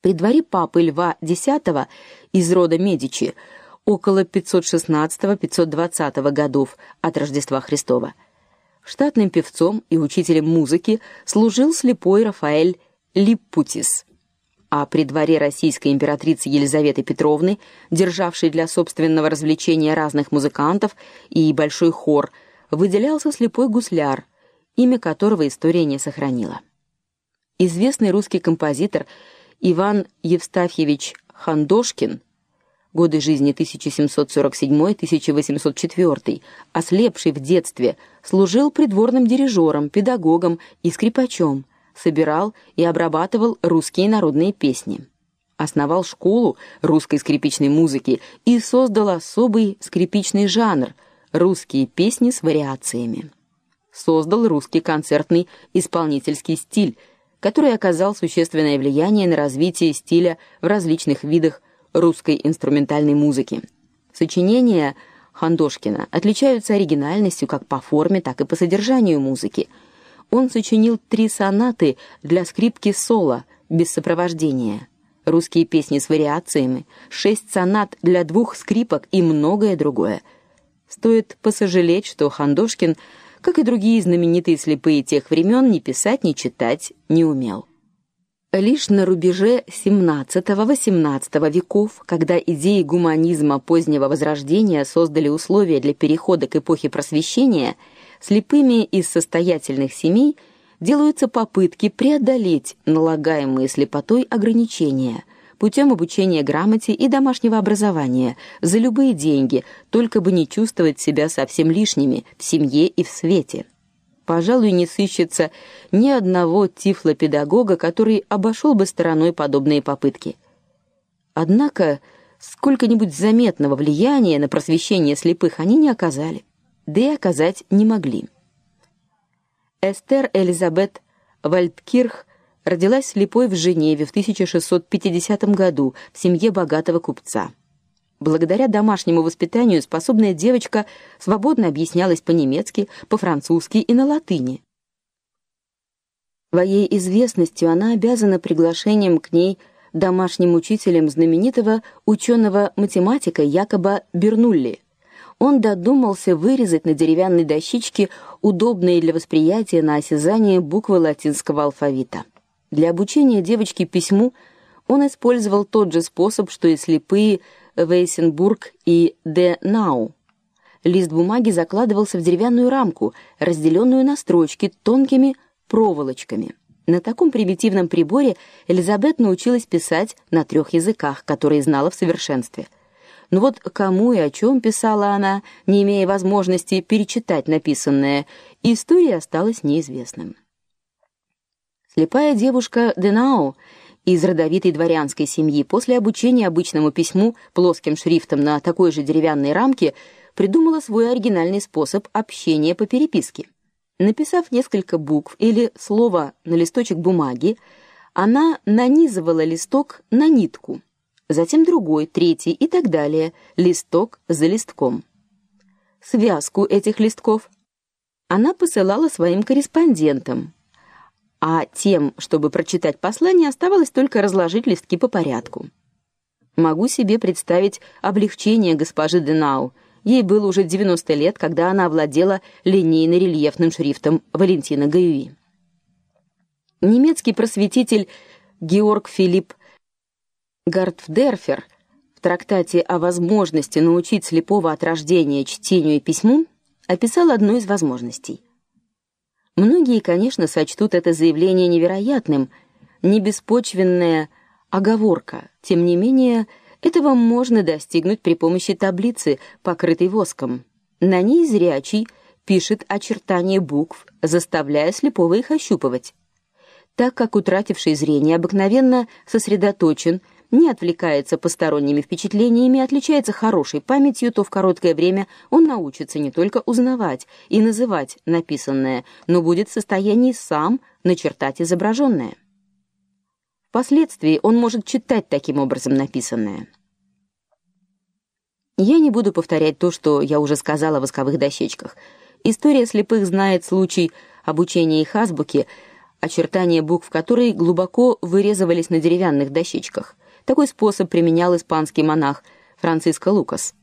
При дворе папы Льва X из рода Медичи около 516-520 годов от Рождества Христова штатным певцом и учителем музыки служил слепой Рафаэль Липпутис. А при дворе российской императрицы Елизаветы Петровны, державшей для собственного развлечения разных музыкантов и большой хор, выделялся слепой гусляр, имя которого история не сохранила. Известный русский композитор Иван Евстафьевич Хандошкин годы жизни 1747-1804, ослепший в детстве, служил придворным дирижером, педагогом и скрипачом, собирал и обрабатывал русские народные песни. Основал школу русской скрипичной музыки и создал особый скрипичный жанр русские песни с вариациями. Создал русский концертный исполнительский стиль, который оказал существенное влияние на развитие стиля в различных видах русской инструментальной музыки. Сочинения Хандошкина отличаются оригинальностью как по форме, так и по содержанию музыки. Он сочинил три сонаты для скрипки соло без сопровождения, русские песни с вариациями, шесть сонат для двух скрипок и многое другое. Стоит посожалеть, что Хандошкин, как и другие знаменитые слепые тех времен, ни писать, ни читать не умел. Лишь на рубеже XVII-XVIII веков, когда идеи гуманизма позднего возрождения создали условия для перехода к эпохе просвещения, слепыми из состоятельных семей делаются попытки преодолеть налагаемые слепотой ограничения путем обучения грамоте и домашнего образования за любые деньги, только бы не чувствовать себя совсем лишними в семье и в свете пожалуй, не сыщется ни одного тифлопедагога, который обошел бы стороной подобные попытки. Однако сколько-нибудь заметного влияния на просвещение слепых они не оказали, да и оказать не могли. Эстер Элизабет Вальдкирх родилась слепой в Женеве в 1650 году в семье богатого купца. Благодаря домашнему воспитанию способная девочка свободно объяснялась по-немецки, по-французски и на латыни. Своей известностью она обязана приглашением к ней домашним учителем знаменитого ученого-математика Якоба Бернулли. Он додумался вырезать на деревянной дощечке удобные для восприятия на осязание буквы латинского алфавита. Для обучения девочки письму он использовал тот же способ, что и слепые Вейсенбург и Де Нау. Лист бумаги закладывался в деревянную рамку, разделенную на строчки тонкими проволочками. На таком примитивном приборе Элизабет научилась писать на трех языках, которые знала в совершенстве. Но вот кому и о чем писала она, не имея возможности перечитать написанное, история осталась неизвестным. Слепая девушка Денау из родовитой дворянской семьи после обучения обычному письму плоским шрифтом на такой же деревянной рамке придумала свой оригинальный способ общения по переписке. Написав несколько букв или слово на листочек бумаги, она нанизывала листок на нитку, затем другой, третий и так далее, листок за листком. Связку этих листков она посылала своим корреспондентам, а тем, чтобы прочитать послание, оставалось только разложить листки по порядку. Могу себе представить облегчение госпожи Денау. Ей было уже 90 лет, когда она овладела линейно-рельефным шрифтом Валентина Гаюи. Немецкий просветитель Георг Филипп Гартфдерфер в трактате о возможности научить слепого от рождения чтению и письму описал одну из возможностей. Многие, конечно, сочтут это заявление невероятным, не беспочвенная оговорка. Тем не менее, этого можно достигнуть при помощи таблицы, покрытой воском. На ней зрячий пишет очертания букв, заставляя слепого их ощупывать. Так как утративший зрение обыкновенно сосредоточен не отвлекается посторонними впечатлениями, отличается хорошей памятью, то в короткое время он научится не только узнавать и называть написанное, но будет в состоянии сам начертать изображенное. Впоследствии он может читать таким образом написанное. Я не буду повторять то, что я уже сказала о восковых дощечках. История слепых знает случай обучения их азбуке очертания букв которой глубоко вырезывались на деревянных дощечках. Такой способ применял испанский монах Франциско Лукас.